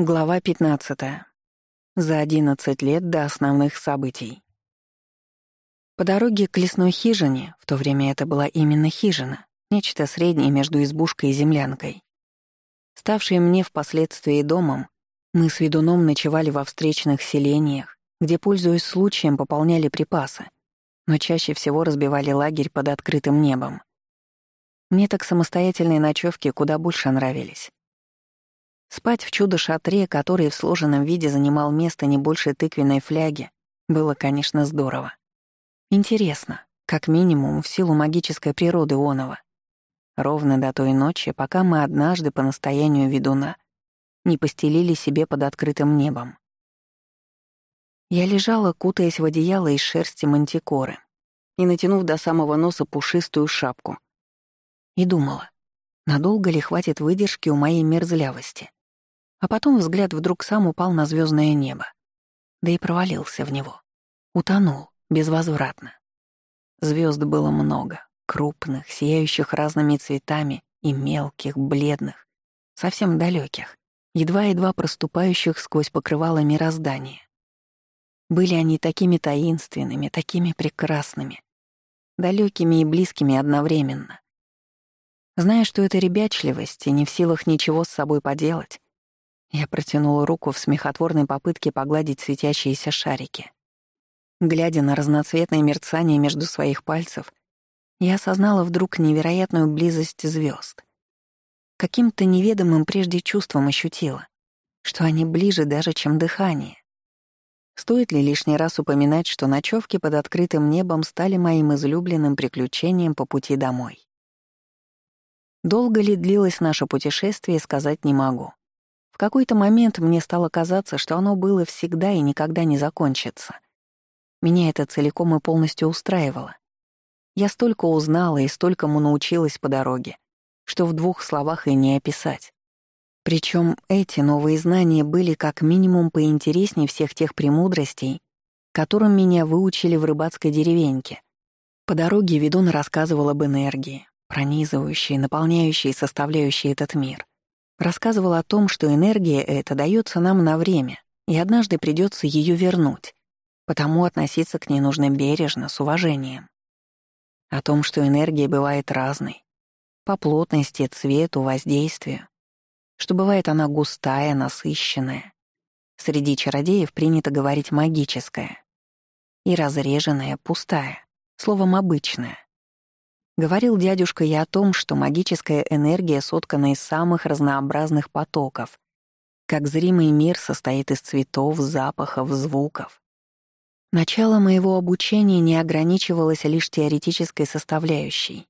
Глава 15. За 11 лет до основных событий. По дороге к лесной хижине, в то время это была именно хижина, нечто среднее между избушкой и землянкой, ставшей мне впоследствии домом, мы с ведуном ночевали во встречных селениях, где, пользуясь случаем, пополняли припасы, но чаще всего разбивали лагерь под открытым небом. Мне так самостоятельные ночевки куда больше нравились. Спать в чудо-шатре, который в сложенном виде занимал место не больше тыквенной фляги, было, конечно, здорово. Интересно, как минимум, в силу магической природы Онова. Ровно до той ночи, пока мы однажды по настоянию ведуна не постелили себе под открытым небом. Я лежала, кутаясь в одеяло из шерсти мантикоры и натянув до самого носа пушистую шапку. И думала, надолго ли хватит выдержки у моей мерзлявости. А потом взгляд вдруг сам упал на звездное небо. Да и провалился в него. Утонул, безвозвратно. Звезд было много, крупных, сияющих разными цветами и мелких, бледных, совсем далеких, едва-едва проступающих сквозь покрывало мироздания. Были они такими таинственными, такими прекрасными, далекими и близкими одновременно. Зная, что это ребячливость и не в силах ничего с собой поделать, я протянула руку в смехотворной попытке погладить светящиеся шарики. Глядя на разноцветное мерцание между своих пальцев, я осознала вдруг невероятную близость звезд. Каким-то неведомым прежде чувством ощутила, что они ближе даже, чем дыхание. Стоит ли лишний раз упоминать, что ночевки под открытым небом стали моим излюбленным приключением по пути домой? Долго ли длилось наше путешествие, сказать не могу. В какой-то момент мне стало казаться, что оно было всегда и никогда не закончится. Меня это целиком и полностью устраивало. Я столько узнала и столькому научилась по дороге, что в двух словах и не описать. Причем эти новые знания были как минимум поинтереснее всех тех премудростей, которым меня выучили в рыбацкой деревеньке. По дороге ведун рассказывал об энергии, пронизывающей, наполняющей и составляющей этот мир. Рассказывал о том, что энергия эта дается нам на время, и однажды придется ее вернуть, потому относиться к ней нужно бережно, с уважением. О том, что энергия бывает разной, по плотности, цвету, воздействию, что бывает она густая, насыщенная. Среди чародеев принято говорить магическая. И разреженная, пустая, словом, обычная. Говорил дядюшка и о том, что магическая энергия соткана из самых разнообразных потоков, как зримый мир состоит из цветов, запахов, звуков. Начало моего обучения не ограничивалось лишь теоретической составляющей.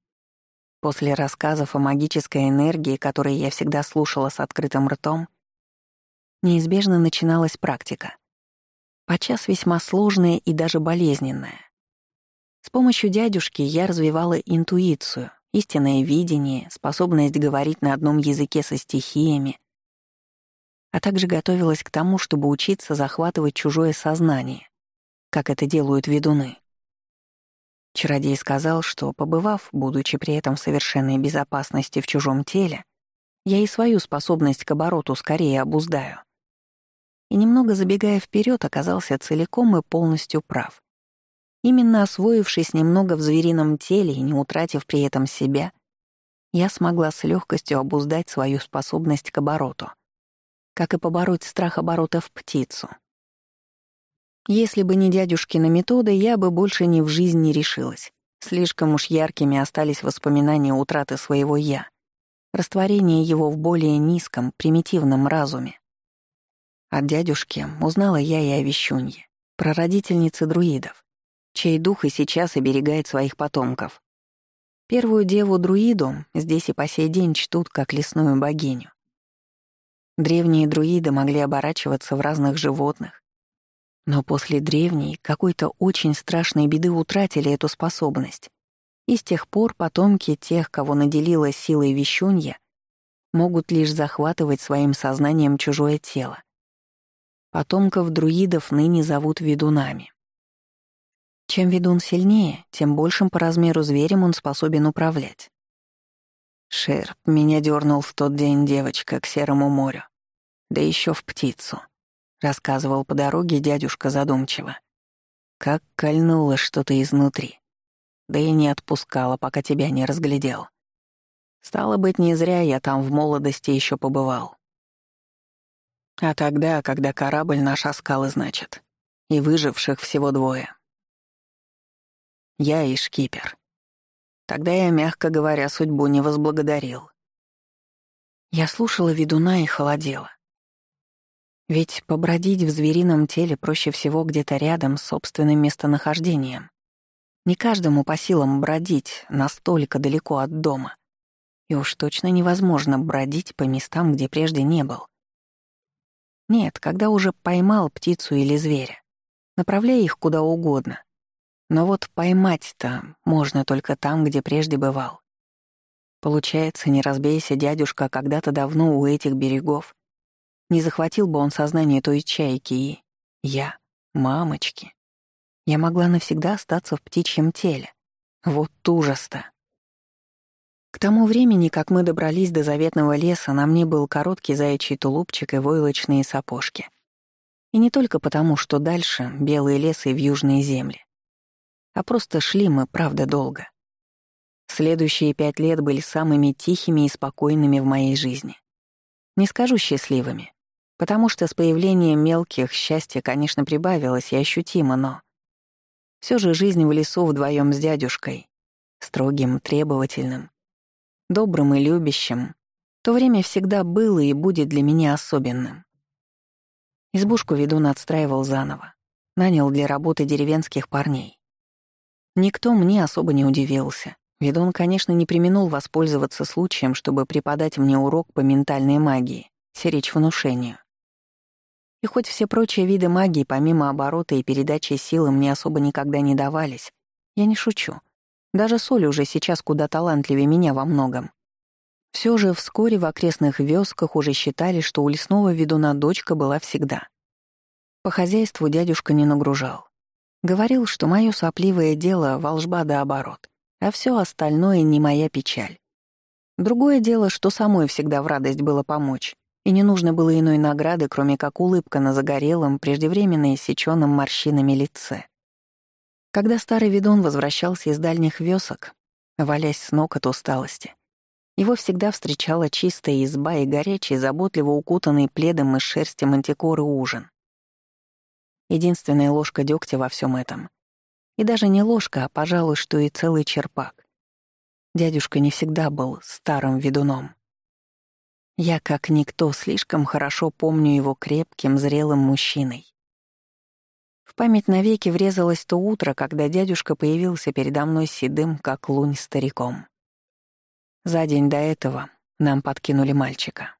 После рассказов о магической энергии, которые я всегда слушала с открытым ртом, неизбежно начиналась практика. Подчас весьма сложная и даже болезненная. С помощью дядюшки я развивала интуицию, истинное видение, способность говорить на одном языке со стихиями, а также готовилась к тому, чтобы учиться захватывать чужое сознание, как это делают ведуны. Чародей сказал, что, побывав, будучи при этом в совершенной безопасности в чужом теле, я и свою способность к обороту скорее обуздаю. И немного забегая вперед, оказался целиком и полностью прав. Именно освоившись немного в зверином теле и не утратив при этом себя, я смогла с легкостью обуздать свою способность к обороту, как и побороть страх оборота в птицу. Если бы не дядюшкина метода, я бы больше ни в жизнь не решилась. Слишком уж яркими остались воспоминания утраты своего «я», растворение его в более низком, примитивном разуме. От дядюшки узнала я и о Вещунье, прародительнице друидов, чей дух и сейчас оберегает своих потомков. Первую деву-друиду здесь и по сей день чтут как лесную богиню. Древние друиды могли оборачиваться в разных животных, но после древней какой-то очень страшной беды утратили эту способность. И с тех пор потомки тех, кого наделила силой вещунья, могут лишь захватывать своим сознанием чужое тело. Потомков друидов ныне зовут ведунами. Чем ведун сильнее, тем большим по размеру зверем он способен управлять. Шерп меня дернул в тот день девочка к Серому морю. да еще в птицу», — рассказывал по дороге дядюшка задумчиво. «Как кольнуло что-то изнутри. Да и не отпускала, пока тебя не разглядел. Стало быть, не зря я там в молодости еще побывал. А тогда, когда корабль наш оскал, значит, и выживших всего двое. Я и шкипер. Тогда я, мягко говоря, судьбу не возблагодарил. Я слушала ведуна и холодела. Ведь побродить в зверином теле проще всего где-то рядом с собственным местонахождением. Не каждому по силам бродить настолько далеко от дома. И уж точно невозможно бродить по местам, где прежде не был. Нет, когда уже поймал птицу или зверя, направляй их куда угодно. Но вот поймать-то можно только там, где прежде бывал. Получается, не разбейся дядюшка когда-то давно у этих берегов. Не захватил бы он сознание той чайки и... Я, мамочки. Я могла навсегда остаться в птичьем теле. Вот ужас-то. К тому времени, как мы добрались до заветного леса, на мне был короткий заячий тулупчик и войлочные сапожки. И не только потому, что дальше — белые лесы в южные земли. А просто шли мы, правда, долго. Следующие пять лет были самыми тихими и спокойными в моей жизни. Не скажу счастливыми, потому что с появлением мелких счастье, конечно, прибавилось и ощутимо, но... Все же жизнь в лесу вдвоем с дядюшкой, строгим, требовательным, добрым и любящим, то время всегда было и будет для меня особенным. Избушку ведун отстраивал заново, нанял для работы деревенских парней. Никто мне особо не удивился. Ведун, конечно, не применул воспользоваться случаем, чтобы преподать мне урок по ментальной магии, сиречь внушению. И хоть все прочие виды магии, помимо оборота и передачи силы, мне особо никогда не давались, я не шучу. Даже Соль уже сейчас куда талантливее меня во многом. Все же вскоре в окрестных вёсках уже считали, что у лесного ведуна дочка была всегда. По хозяйству дядюшка не нагружал. Говорил, что мое сопливое дело — волжба да оборот а все остальное не моя печаль. Другое дело, что самой всегда в радость было помочь, и не нужно было иной награды, кроме как улыбка на загорелом, преждевременно иссечённом морщинами лице. Когда старый ведун возвращался из дальних вёсок, валясь с ног от усталости, его всегда встречала чистая изба и горячий, заботливо укутанный пледом из шерсти мантикоры ужин. Единственная ложка дегтя во всем этом и даже не ложка, а, пожалуй, что и целый черпак. Дядюшка не всегда был старым ведуном. Я, как никто, слишком хорошо помню его крепким, зрелым мужчиной. В память навеки врезалось то утро, когда дядюшка появился передо мной седым, как лунь стариком. За день до этого нам подкинули мальчика.